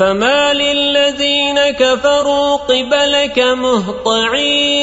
فما للذين كفروا قبلك مهطعين